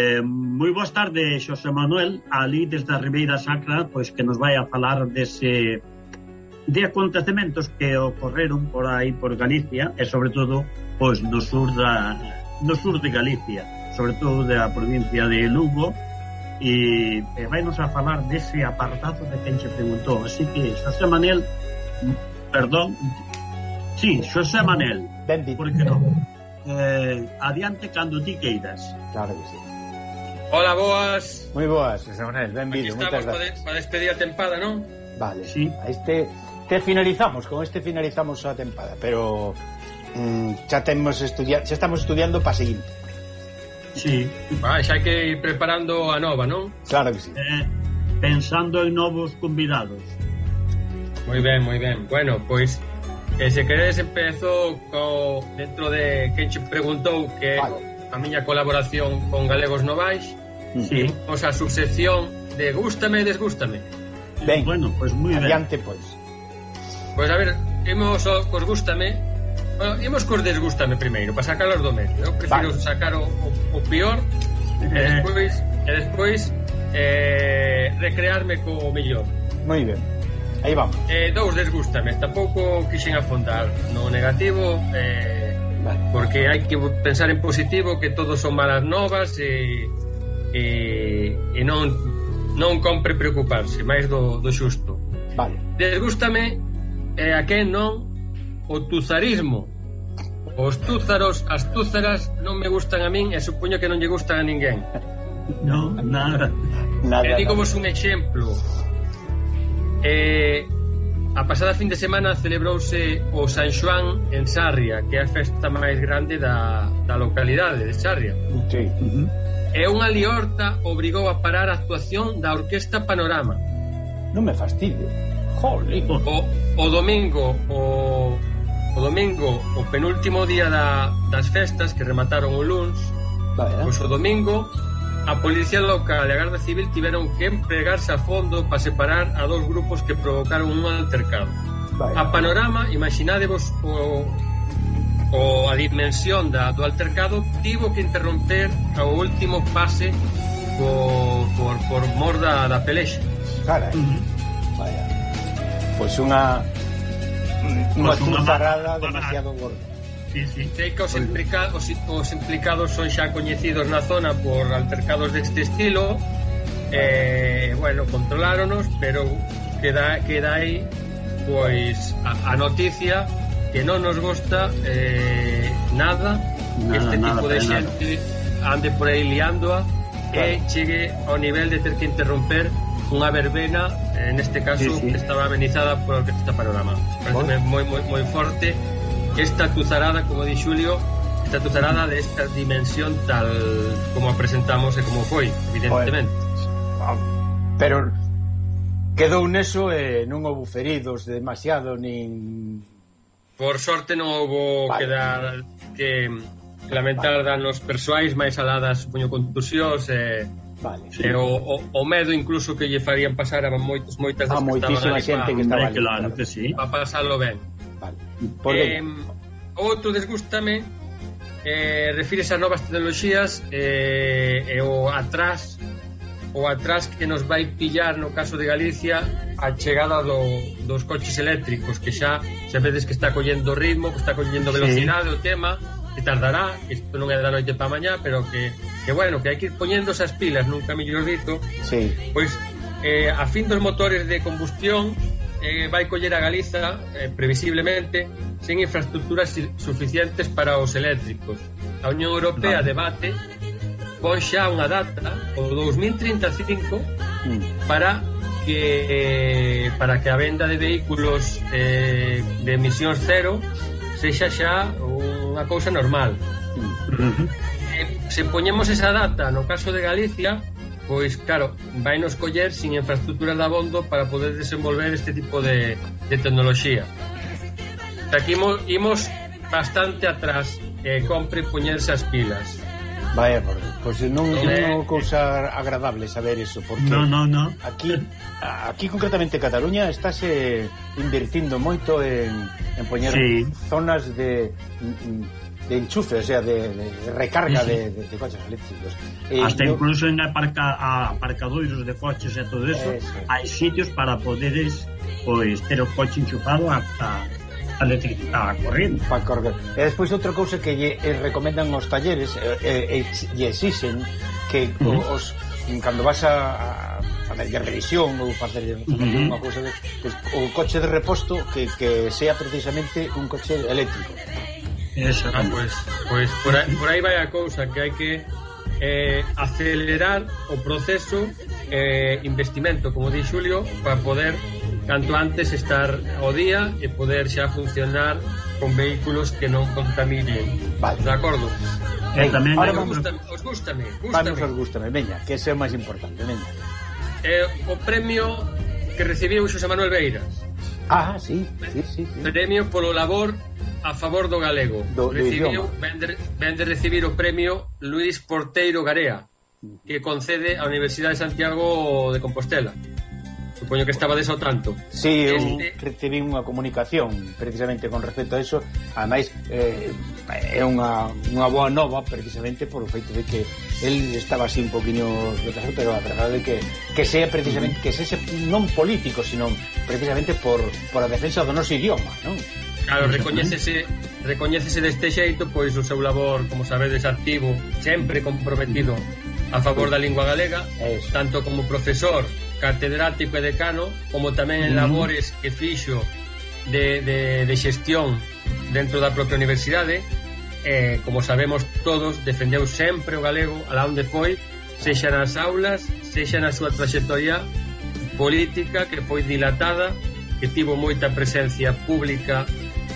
Eh, moi boas tardes, Xosé Manuel, ali desde a Ribeira Sacra, pois que nos vai a falar dese de acontecementos que ocorreron por aí por Galicia e sobre todo pois no sur da no sur de Galicia, sobre todo da provincia de Lugo. E, e vainos a falar dese apartado de quen se preguntou, así que Xosé Manuel, perdón, sí, Xosé Manel, Ben dito. por que non? Eh, adiante cando ti queiras. Claro que sí. Hola, boas. Moi boas, José Manuel, Aquí benvido, estamos moitas para, gracias. para despedir a tempada, non? Vale, Sí. a este te finalizamos, con este finalizamos a tempada, pero mm, xa temos estudia xa estamos estudiando para seguinte. Sí, Ah, xa hai que ir preparando a nova, non? Claro que sí. eh, pensando en novos convidados. Moi ben, moi ben. Bueno, pois E se queredes empezo co, dentro de quen che preguntou que vale. a miña colaboración con Galegos Novais mm. sí. Imos a subsección de Gústame e Desgústame Ben, bueno, pues muy adiante pois Pois pues a ver, imos cos Gústame Bueno, imos cos Desgústame primeiro para sacarlos do medio Eu prefiro vale. sacar o, o, o peor eh. e despois, e despois eh, recrearme co mellor Moi ben Aí vamos. Eh, dous desgústame, tampouco quixen afondar no negativo, eh, vale. porque hai que pensar en positivo que todo son malas novas e, e, e non non compre preocuparse máis do, do xusto. Vale. Desgústame eh, a que non o tuzarismo. Os túzaros, as túzaras non me gustan a min e supoño que non lle gustan a ninguén. No, nada. nada e digo vos un exemplo. Eh, a pasada fin de semana celebrouse o San Xoán en Sarria, que é a festa máis grande da, da localidade de Sarria. Sí. Uh -huh. E unha liorta obrigou a parar a actuación da Orquesta Panorama. Non me fastidio. Jolín. O, o domingo, o, o domingo, o penúltimo día da, das festas que remataron o luns, Vaya. pois o domingo A Policía Local e a Garda Civil tiveron que empregarse a fondo para separar a dous grupos que provocaron un altercado. A panorama, imaginadevos o, o a dimensión da, do altercado, tivo que interromper o último pase co, por, por mor da, da pelexa. Cara, uh -huh. vaya. Pois unha pois unha pues unha parada demasiado gorda. Sí, sí, sei que os, implica, os, os implicados son xa coñecidos na zona por altercados deste estilo eh, bueno, controláronos pero queda, queda aí pois a, a noticia que non nos gusta eh, nada, nada este nada, tipo de xente nada. ande por aí liándoa claro. e chegue ao nivel de ter que interromper unha verbena, en este caso sí, sí. estaba amenizada por Orquesta Panorama. Parece moi moi moi forte esta tuzarada, como di Xulio, esta tuzarada de esta dimensión tal como a presentamos e como foi, evidentemente. Ah, pero quedou neso e eh, non houve feridos demasiado nin Por sorte non houve vale. que dar que lamentar danos persoais máis aladas puño contusións e eh, Vale, sí. e o, o, o medo incluso que lle farían pasar a moitos moitas das a moitísima xente que estaba ali. Claro, sí. pa pasalo ben. Vale. Eh, outro desgústame eh, refírese a novas tecnoloxías eh, e o atrás o atrás que nos vai pillar no caso de Galicia a chegada do, dos coches eléctricos que xa xa vedes que está collendo ritmo que está collendo velocidade sí. o tema que tardará, que isto non é da noite para mañá pero que, que bueno, que hai que ir poñendo esas pilas nunca mellor dito sí. pois eh, a fin dos motores de combustión eh, vai coller a Galiza, eh, previsiblemente, sen infraestructuras suficientes para os eléctricos. A Unión Europea vale. debate pon xa unha data o 2035 mm. para que eh, para que a venda de vehículos eh, de emisión cero sexa xa unha cousa normal. Mm. Uh eh, se poñemos esa data no caso de Galicia, pois claro, vai nos coller sin infraestructuras de abondo para poder desenvolver este tipo de, de tecnoloxía. O que imos, imos bastante atrás e eh, compre poñerse as pilas. Vaya, pois pues non é unha cousa agradable saber eso, porque no, no, no. aquí aquí concretamente Cataluña estáse invertindo moito en, en poñer sí. zonas de de enchufe, o sea, de, de recarga sí, sí. De, de, de, coches eléctricos. Eh, Hasta yo... incluso en aparca, aparcadoiros de coches e todo eso, eso, hai sitios para poderes pois, ter o coche enchufado hasta a electricidade corriente. Para correr. E despois outra cousa que lle eh, recomendan os talleres e eh, eh, exixen que uh -huh. os cando vas a, a facerlle revisión ou facerlle uh -huh. unha cousa de, pues, o coche de reposto que, que sea precisamente un coche eléctrico Esa. Ah, pues, pues por, aí, por aí vai a cousa que hai que eh, acelerar o proceso eh, investimento, como di Xulio, para poder canto antes estar ao día e poder xa funcionar con vehículos que non contaminen. Vale. De acordo? Eh, tamén Ahora vamos... Os gústame, gústame. Vamos os gustame, veña, que ese é o máis importante, veña. Eh, o premio que recibiu Xosé Manuel Beiras. Ah, sí, sí, sí, sí. Premio polo labor a favor do galego. Do, Recibiu, do ven, de, ven de recibir o premio Luis Porteiro Garea, que concede a Universidade de Santiago de Compostela. Supoño que estaba deso tanto. Sí, eu este... recibí unha comunicación precisamente con respecto a eso. Ademais, eh, é unha, unha boa nova precisamente por o feito de que el estaba así un poquinho de pero a verdade é que, que sea precisamente, que sea non político, sino precisamente por, por a defensa do noso idioma, non? Claro, recoñécese, recoñécese deste xeito pois o seu labor, como sabedes, activo, sempre comprometido a favor da lingua galega, tanto como profesor, catedrático e decano, como tamén en labores que fixo de, de, de xestión dentro da propia universidade, eh, como sabemos todos, defendeu sempre o galego alá onde foi, sexa nas aulas, sexa na súa trayectoria política que foi dilatada, que tivo moita presencia pública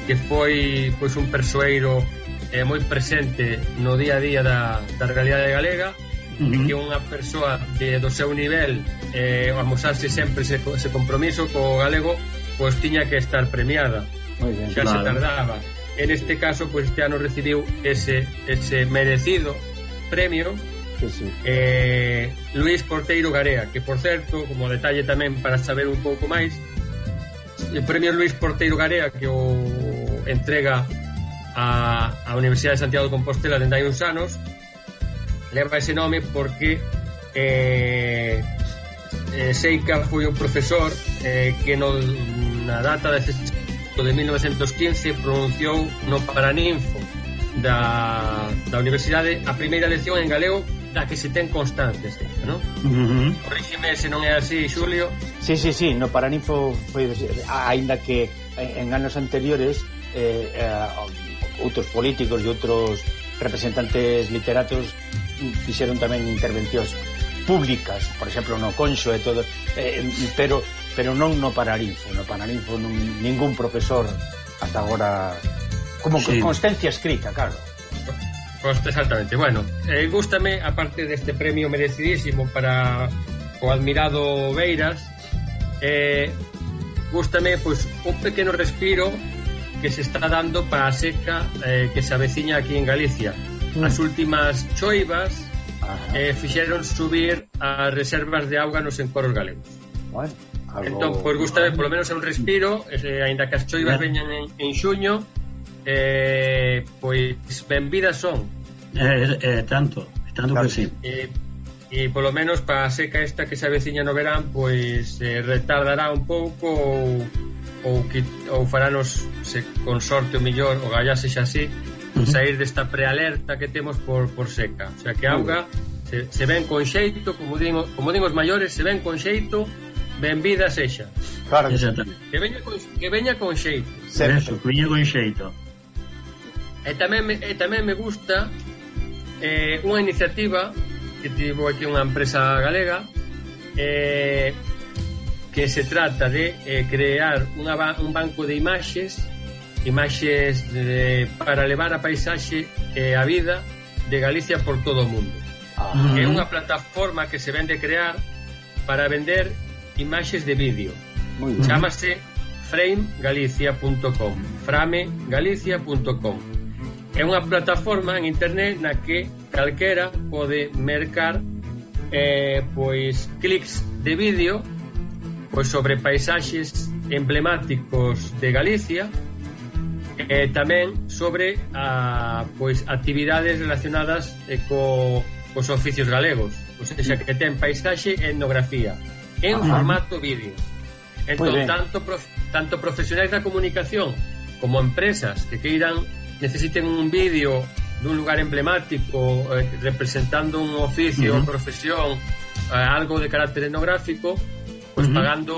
que foi pois un persoeiro eh, moi presente no día a día da, da realidade galega uh -huh. que unha persoa de, do seu nivel eh, amosarse sempre ese, ese compromiso co galego pois tiña que estar premiada bien, xa claro. se tardaba en este caso pois este ano recibiu ese, ese merecido premio que sí. eh, Luis Porteiro Garea, que por certo, como detalle tamén para saber un pouco máis, o premio Luis Porteiro Garea que o entrega a, a Universidade de Santiago de Compostela dende hai uns anos leva ese nome porque eh, eh, Seika foi un profesor eh, que no, na data de, de 1915 pronunciou no Paraninfo da, da universidade a primeira lección en galego da que se ten constancia, ¿no? non? Uh -huh. Corrígeme se non é así, Xulio. Sí, sí, sí, no Paraninfo foi, aínda que en anos anteriores eh, eh, outros políticos e outros representantes literatos fixeron tamén intervencións públicas, por exemplo, no Conxo e todo, eh, pero pero non no Pararinfo, no Pararinfo non, ningún profesor hasta agora como sí. constancia escrita, claro. Pues exactamente. Bueno, eh, gústame, aparte deste de premio merecidísimo para o admirado Beiras, eh, gústame, pois, pues, un pequeno respiro que se está dando para a seca eh, que se aveciña aquí en Galicia. Mm. As últimas choivas eh, fixeron subir as reservas de auga nos encoros galegos. Bueno, algo... Entón, pois gusta, polo menos é un respiro, eh, aínda que as choivas veñan en, en xuño, eh, pois benvidas son. Eh, eh, tanto, tanto claro, que sí. Eh, e polo menos para a seca esta que se aveciña no verán, pois eh, retardará un pouco ou ou que ou faranos se consorte o millor o gallase xa así -huh. sair desta prealerta que temos por, por seca. O sea que a auga se, se ven con xeito como din, como din os maiores se ven con xeito benvida sexa. Claro que, que veña con, que veña con xeito. Eso, que veña con xeito. E tamén, me, e tamén me gusta eh, unha iniciativa que tivo aquí unha empresa galega eh, que se trata de eh, crear unha, un banco de imaxes imaxes de, para levar a paisaxe e a vida de Galicia por todo o mundo. Ah. é unha plataforma que se vende crear para vender imaxes de vídeo. Chamase framegalicia.com framegalicia.com é unha plataforma en internet na que calquera pode mercar eh, pois clics de vídeo pois sobre paisaxes emblemáticos de Galicia e tamén sobre a, pois actividades relacionadas eh, co, cos oficios galegos pois ou seja, que ten paisaxe e etnografía en Ajá. formato vídeo entón, tanto, prof, tanto profesionais da comunicación como empresas que queiran necesiten un vídeo dun lugar emblemático eh, representando un oficio, uh -huh. profesión eh, algo de carácter etnográfico pois uh -huh. pagando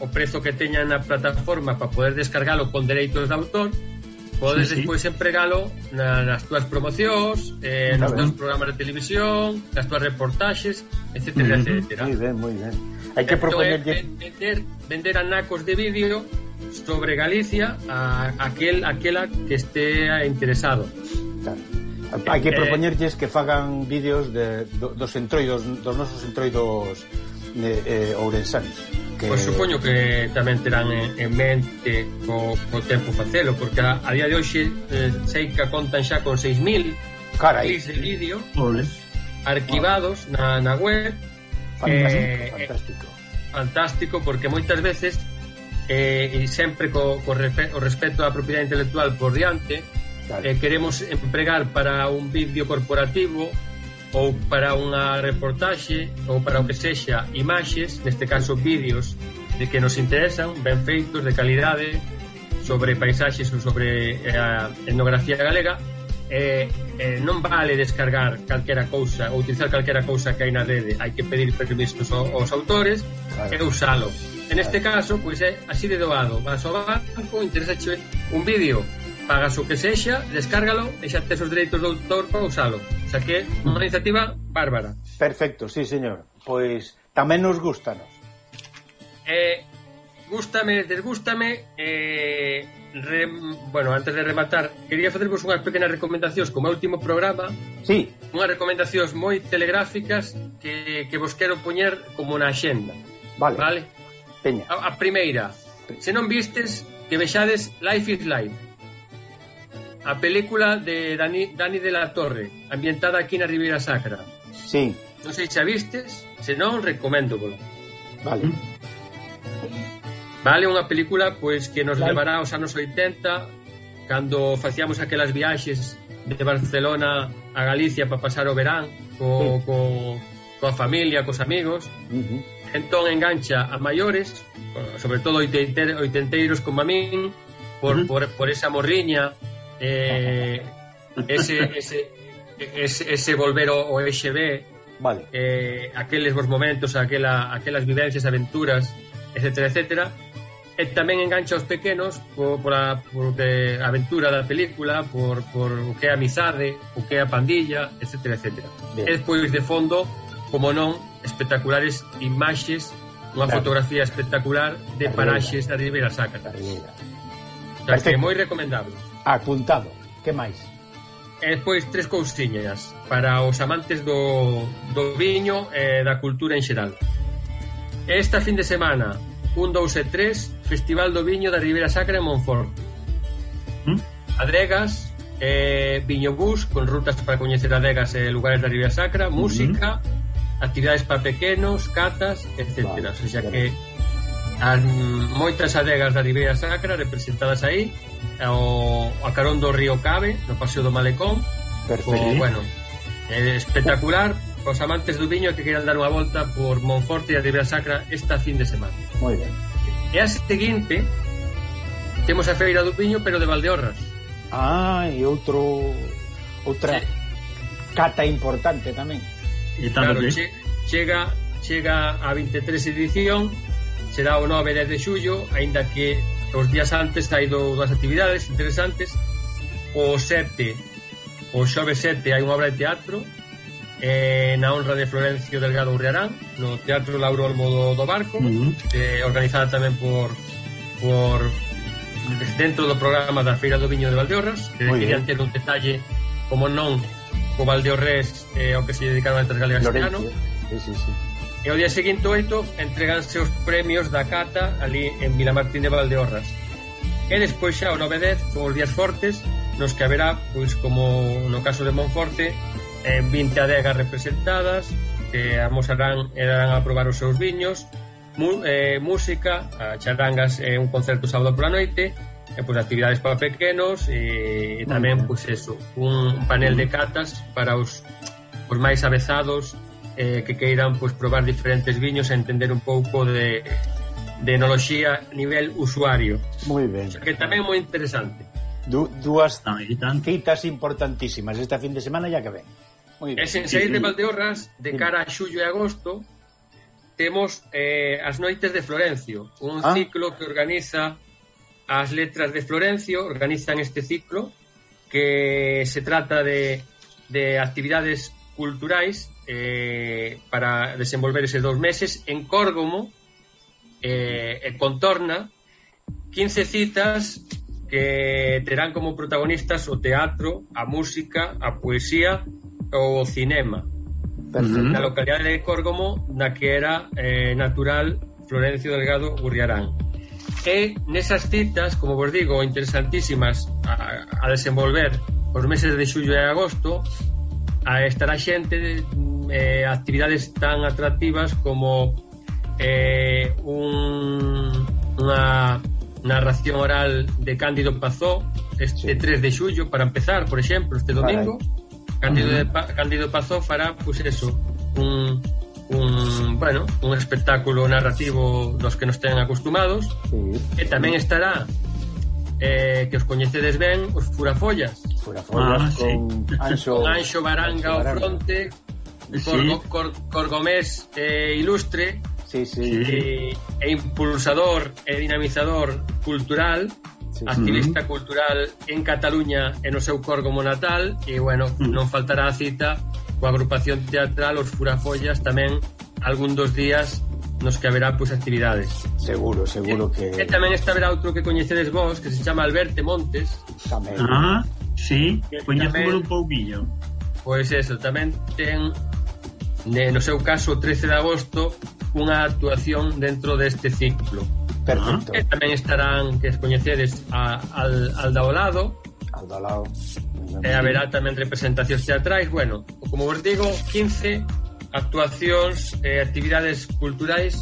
o prezo que teña na plataforma para poder descargalo con dereitos de autor, podes sí, sí. despois empregalo na, nas túas promocións, eh, nos teus programas de televisión, nas túas reportaxes, etcétera, uh -huh. etcétera. Moi ben, moi ben. Hai que entón, propoñerlle vender, vender anacos de vídeo sobre Galicia a aquel aquela que esté interesado. Claro. Hai que eh, propoñerlles eh, que fagan vídeos de, do, dos entroidos dos nosos entroidos eh, ourensanos. Que... Pois supoño que tamén terán en, en mente co, co tempo facelo, porque a, a día de hoxe eh, sei que contan xa con 6.000 Carai. de vídeo arquivados na, na web. Fantástico, eh, eh, fantástico. Fantástico, porque moitas veces eh, e sempre co, co, respeto, o respeto á propiedade intelectual por diante, claro. eh, queremos empregar para un vídeo corporativo ou para unha reportaxe ou para o que sexa imaxes, neste caso vídeos de que nos interesan, ben feitos, de calidade sobre paisaxes ou sobre eh, a etnografía galega eh, eh, non vale descargar calquera cousa ou utilizar calquera cousa que hai na rede. Hai que pedir permisos aos autores claro. e usalo. En este caso, pois é así de doado. Vas ao banco, interesa un vídeo pagas o que sexa, descárgalo e xa tes os dereitos do autor para usalo. Xa que unha iniciativa bárbara. Perfecto, sí, señor. Pois tamén nos gustanos. Eh, gústame, desgústame, eh, re, bueno, antes de rematar, quería facervos unhas pequenas recomendacións como último programa. Sí. Unhas recomendacións moi telegráficas que, que vos quero poñer como na axenda. Vale. Vale? Peña. A, a primeira, se non vistes, que vexades Life is Life a película de Dani, Dani de la Torre, ambientada aquí na Ribeira Sacra. Sí. Non sei se a vistes, se non, recomendo -volo. Vale. Vale, unha película pois que nos vale. levará aos anos 80, cando facíamos aquelas viaxes de Barcelona a Galicia para pasar o verán co, sí. co, coa familia, cos amigos. Uh -huh. Entón engancha a maiores, sobre todo oitenteiros como a min, por, uh -huh. por, por esa morriña, eh, ese, ese, ese, ese volver o EXB vale. eh, aqueles vos momentos aquela, aquelas vivencias, aventuras etcétera, etcétera e tamén engancha os pequenos por, por, a, por que aventura da película por, por o que é a amizade o que é a pandilla, etcétera, etcétera Bien. e despois de fondo, como non espectaculares imaxes unha claro. fotografía espectacular de paraxes da Ribeira Sacra. O sea, que moi recomendable. Apuntado. Que máis? E despois tres cousiñas para os amantes do, do viño e da cultura en xeral. Esta fin de semana, 1, 2 e 3, Festival do Viño da Ribeira Sacra en Monfort. ¿Mm? Adregas, eh, viño bus, con rutas para coñecer adegas e lugares da Ribeira Sacra, música, uh -huh. actividades para pequenos, catas, etc. Vale, o sea que as, moitas adegas da Ribeira Sacra representadas aí, o, a carón do río Cabe, no Paseo do Malecón. Perfecto. O, bueno, é espectacular os amantes do viño que queiran dar unha volta por Monforte e a Ribeira Sacra esta fin de semana. Moi ben. E a seguinte, temos a Feira do Viño, pero de Valdeorras. Ah, e outro outra sí. cata importante tamén. E claro, che, chega chega a 23 edición, será o 9 de xullo, aínda que os días antes hai dúas actividades interesantes o 7 o xove 7 hai unha obra de teatro eh, na honra de Florencio Delgado Urriarán no Teatro Lauro Olmo do, do Barco uh -huh. eh, organizada tamén por por dentro do programa da Feira do Viño de Valdeorras que Muy querían ter un detalle como non co Valdeorres eh, ao que se dedicaron a Tergal Castellano sí, sí, sí. E o día seguinte oito entreganse os premios da Cata ali en Vilamartín de Valdeorras. E despois xa o 9-10 son os días fortes nos que haberá, pois como no caso de Monforte, eh, 20 adegas representadas que amosarán e darán a probar os seus viños, mu, eh, música, a charangas e eh, un concerto sábado pola noite, e pois actividades para pequenos e, e tamén pois eso, un, un panel de catas para os os máis avezados eh, que queiran pues, probar diferentes viños e entender un pouco de, de enoloxía a nivel usuario. Moi ben. Que tamén é moi interesante. Du, dúas citas importantísimas esta fin de semana ya que ven. Moi ben. Es en de Valdeorras, de cara a xullo e agosto, temos eh, as noites de Florencio, un ah. ciclo que organiza as letras de Florencio, organizan este ciclo que se trata de, de actividades culturais eh, para desenvolver eses dous meses en Córgomo eh, e contorna 15 citas que terán como protagonistas o teatro, a música, a poesía ou o cinema. Perfecto. Na localidade de Córgomo, na que era eh, natural Florencio Delgado Gurriarán. E nesas citas, como vos digo, interesantísimas a, a desenvolver os meses de xullo e agosto, a estará xente mm, eh, actividades tan atractivas como eh, un, unha narración oral de Cándido Pazó este sí. 3 de xullo para empezar, por exemplo, este domingo Cándido, uh -huh. de pa Cándido Pazó fará pues eso, un, un, bueno, un espectáculo narrativo dos que nos ten acostumados sí. e tamén estará eh, que os coñecedes ben os Furafollas Furafollas ah, con. Anxo, Anxo Baranga ao fronte, Corgo, sí. Cor, Corgomés eh, ilustre, sí, sí. E, eh, e impulsador e dinamizador cultural, sí. activista uh -huh. cultural en Cataluña e no seu Corgomo natal, e bueno, uh -huh. non faltará a cita coa agrupación teatral Os Furafollas tamén algún dos días nos que haberá pois pues, actividades. Seguro, seguro e, que... E tamén está verá outro que coñecedes vos, que se chama Alberto Montes. Tamén. Ah, Sí, coñecemos tamén, un pouquinho. Pois eso, tamén ten no seu caso 13 de agosto unha actuación dentro deste ciclo. Perfecto. Que tamén estarán que coñecedes a, al, al Daolado. Al Daolado. E haberá tamén representacións teatrais, bueno, como vos digo, 15 actuacións e eh, actividades culturais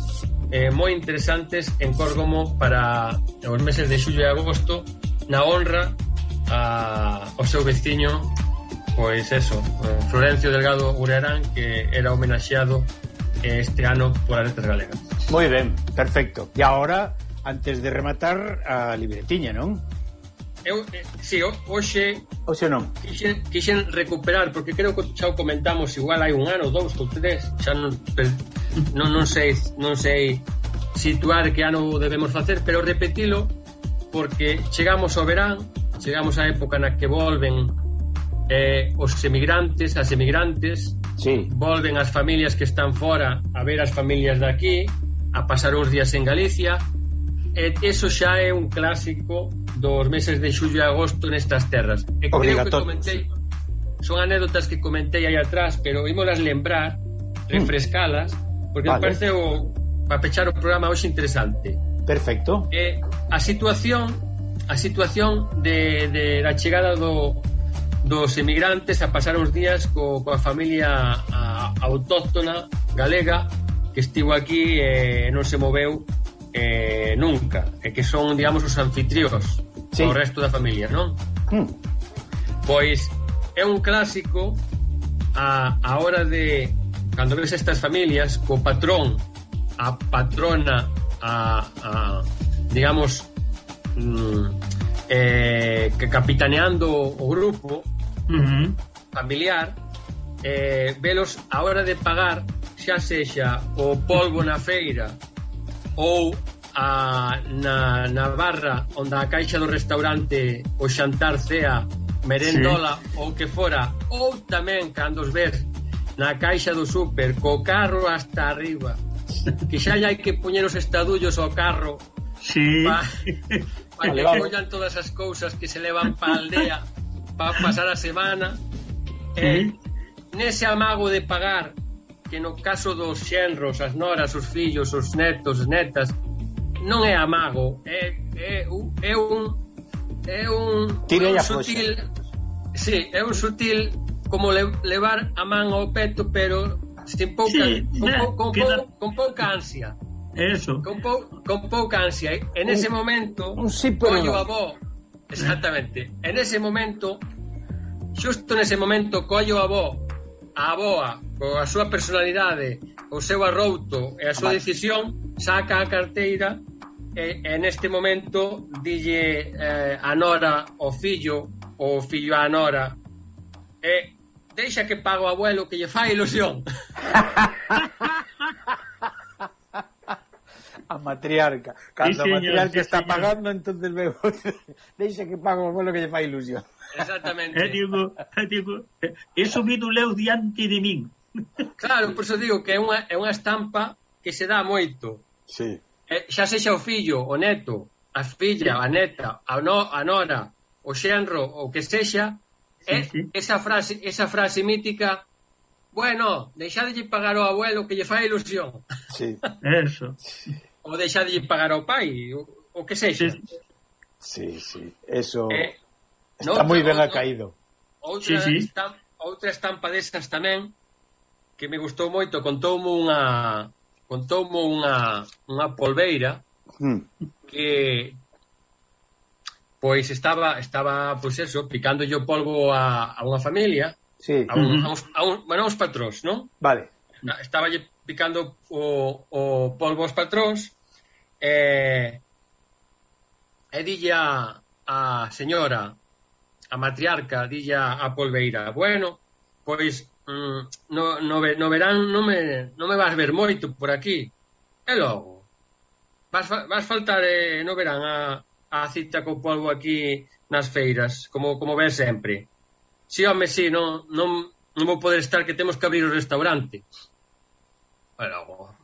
eh, moi interesantes en Córgomo para os meses de xullo e agosto na honra a, ao seu veciño pois eso, eh, Florencio Delgado Urearán, que era homenaxeado eh, este ano por Aretes Galegas. Moi ben, perfecto. E agora, antes de rematar a libretiña, non? Eu, eh, si, sí, hoxe... Hoxe non. Quixen, quixen recuperar, porque creo que xa o comentamos igual hai un ano, dous ou tres, xa non, non, non sei non sei situar que ano debemos facer, pero repetilo porque chegamos ao verán chegamos á época na que volven eh, os emigrantes, as emigrantes, sí. volven as familias que están fora a ver as familias daqui, a pasar uns días en Galicia, e eso xa é un clásico dos meses de xullo e agosto nestas terras. E creo que comentei, son anécdotas que comentei aí atrás, pero ímolas lembrar, mm. refrescalas, porque vale. me parece o, para pechar o programa hoxe interesante. Perfecto. Eh, a situación a situación de, de da chegada do, dos emigrantes a pasar uns días co, coa familia a, autóctona galega que estivo aquí eh, e eh, non se moveu eh, nunca e que son, digamos, os anfitrións sí. o resto da familia, non? Mm. Pois é un clásico a, a hora de cando ves estas familias co patrón a patrona a, a digamos mm, eh, que capitaneando o grupo uh -huh. familiar eh, velos a hora de pagar xa sexa o polvo na feira ou a, na, na barra onde a caixa do restaurante o xantar cea merendola sí. ou que fora ou tamén cando os ves na caixa do súper co carro hasta arriba que xa hai que poñer os estadullos ao carro Sí. Pa, pa que collan todas as cousas que se levan pa aldea pa pasar a semana. Sí. Eh, nese amago de pagar que no caso dos xenros, as noras, os fillos, os netos, netas, non é amago, é, é, é un é un, é un sutil sí, é un sutil como le, levar a man ao peto pero sin pouca sí, con, con, con, con pouca ansia Eso. Con, pou, con pouca ansia. Eh. En un, ese momento, un sí, pero collo no. a voz. Exactamente. En ese momento, xusto nese momento, collo a voz, a boa, coa súa personalidade, o seu arrouto e a súa decisión, saca a carteira e, e neste momento dille eh, a Nora o fillo o fillo a Nora e deixa que pago o abuelo que lle fai ilusión. a matriarca. Cando sí, señor, a matriarca sí, está señor. pagando, entonces veo, deixa que pago o bolo que lle fai ilusión. Exactamente. É digo, é digo, eh, he subido leu diante de min. Claro, por eso digo que é unha, é unha estampa que se dá moito. Sí. Eh, xa sexa o fillo, o neto, a filla, a neta, a, no, a nora, o xenro, o que sexa, sí, é, sí. esa frase, esa frase mítica Bueno, deixadelle pagar ao abuelo que lle fai ilusión. Sí. Eso. ou deixa de pagar ao pai, o, o que sexa. Sí, sí, eso eh, está no, moi ben acaído. Outra, sí, sí. Estampa, outra estampa destas tamén que me gustou moito, contoume unha contoume unha unha polveira hmm. que pois estaba estaba pois eso, picando yo polvo a, a unha familia, sí. a, un, a, un, a, un, bueno, a uns patróns, non? Vale. Estaba lle picando o, o polvo aos patróns Eh, eh, e, e dille a, a señora, a matriarca, dille a, a Polveira, bueno, pois mm, no, no, no verán non me, non me vas ver moito por aquí. E logo, vas, vas faltar eh, no verán a, a cita co polvo aquí nas feiras, como, como ves sempre. Si, sí, home, si, sí, non, non, non vou poder estar que temos que abrir o restaurante. E logo,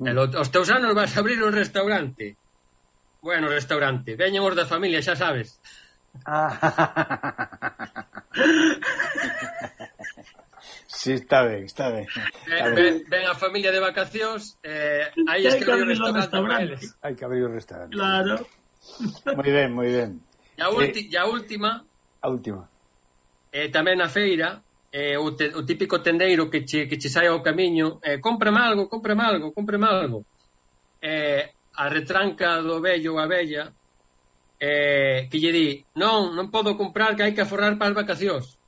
Mm. El, os teus anos vas a abrir un restaurante. Bueno, restaurante. Veñen os da familia, xa sabes. sí, está ben, está ben. Está eh, ben. Ven, ven a familia de vacacións, eh, aí es que abrir o restaurante, restaurante. Hai que abrir o restaurante. Claro. Moi ben, moi ben. E a, eh, ulti, eh, a última... A última. Eh, tamén a feira, eh, o, te, o típico tendeiro que che, que che sai ao camiño, eh, cómprame algo, cómprame algo, cómprame algo. Eh, a retranca do vello ou a vella eh, que lle di, non, non podo comprar que hai que aforrar para as vacacións.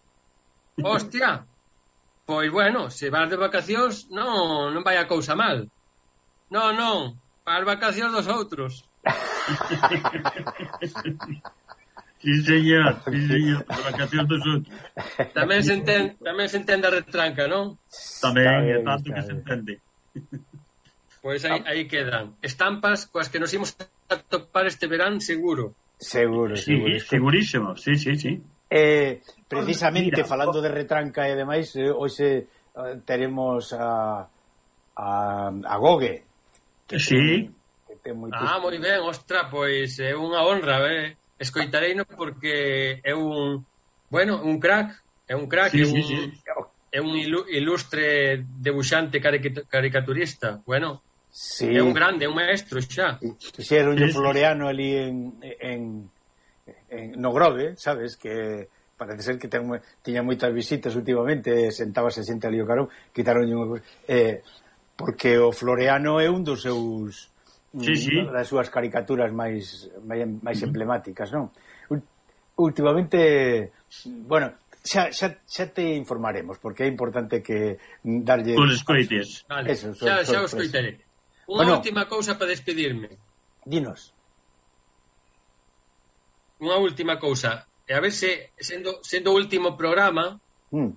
Hostia, pois bueno, se vas de vacacións, non, non vai a cousa mal. Non, non, para as vacacións dos outros. Ah, sí, señor, sí, señor, a vacación dos outros. Tamén se entende, tamén se entende a retranca, non? Tamén, é tanto que se entende. Pois pues aí, aí quedan. Estampas coas que nos imos a topar este verán seguro. Seguro, sí, seguro. Segurísimo, sí, sí, sí. Eh, ah, precisamente, Mira, falando de retranca e demais, eh, hoxe eh, teremos a, a, a Gogue. Que sí. Ten, que ten moitos... Ah, moi ben, ostra, pois é eh, unha honra, eh? escoitareino porque é un, bueno, un crack, é un crack, sí, é un, sí, sí. é un ilustre debuxante caricaturista. Bueno, sí. é un grande, é un maestro xa. Fixeron sí, sí, floreano ali en, en, en no Grove, sabes, que parece ser que ten, tiña moitas visitas últimamente, sentábase xente ali o carón, quitaron unha eh, porque o floreano é un dos seus sí, sí. das súas caricaturas máis máis emblemáticas, non? Últimamente, bueno, xa, xa, xa te informaremos, porque é importante que darlle... Os escoites. Vale. Eso, xa, xa os coitaré. Unha bueno, última cousa para despedirme. Dinos. Unha última cousa. E a ver se, sendo, sendo o último programa, mm.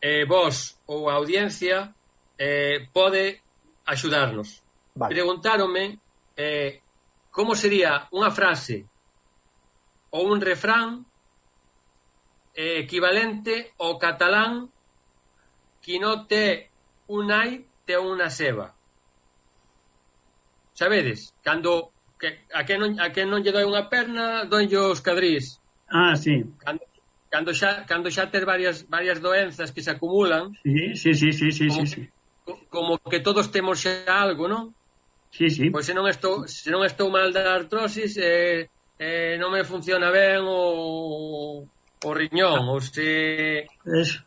eh, vos ou a audiencia eh, pode axudarnos. Vale. Preguntáronme eh, como sería unha frase ou un refrán eh, equivalente ao catalán que non te un ai te unha seba. Sabedes, cando que, a, que non, a que non lle doi unha perna, donlle os cadrís. Ah, sí. Cando, cando xa cando xa ter varias varias doenzas que se acumulan. Sí, sí, sí, sí, sí, como, sí, sí. Como que todos temos xa algo, non? Sí, sí. Pois se non estou, se non estou mal da artrosis, eh, eh, non me funciona ben o, o riñón, ou se... Es,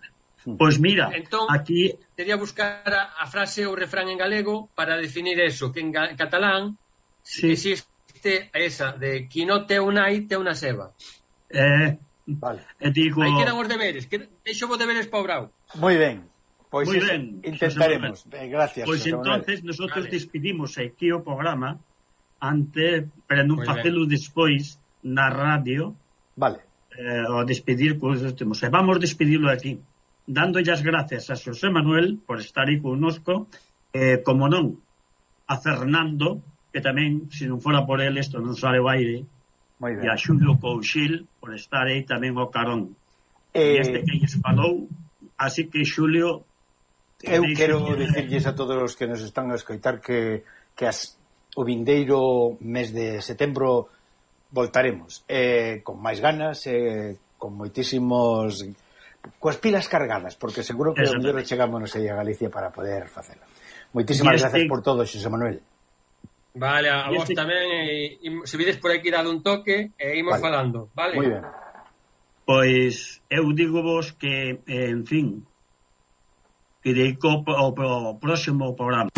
pois mira, entón, aquí... Sería buscar a, a frase ou refrán en galego para definir eso, que en, ga, en catalán sí. existe esa de qui no te un ai, te una ceba. Eh, vale. E digo... Aí quedan os deberes, que, deixo vos deberes para o brau. Moi ben. Pois Muy ben, intentaremos. Ben, eh, gracias. Pois entonces Manuel. nosotros vale. despedimos aquí o programa ante para non facelo despois na radio. Vale. Eh, pois, o despedir cos temos. E vamos despedirlo aquí, dándolle as gracias a Xosé Manuel por estar aí conosco, eh, como non, a Fernando, que tamén, se non fora por ele, isto non sale o aire, e a Xulio Couchil por estar aí tamén o carón. Eh... E este que lles falou, así que Xulio Eu quero dicirlles a todos os que nos están a escoitar que, que as, o vindeiro mes de setembro voltaremos eh, con máis ganas eh, con moitísimos coas pilas cargadas porque seguro que o mellor chegámonos aí a Galicia para poder facelo. moitísimas este... gracias por todo Xosé Manuel Vale, a vos este... tamén e, e, se vides por aquí dado un toque e imos vale. falando, vale? Moi ben. Pois eu digo vos que, eh, en fin, que dedico copa ao, ao próximo programa.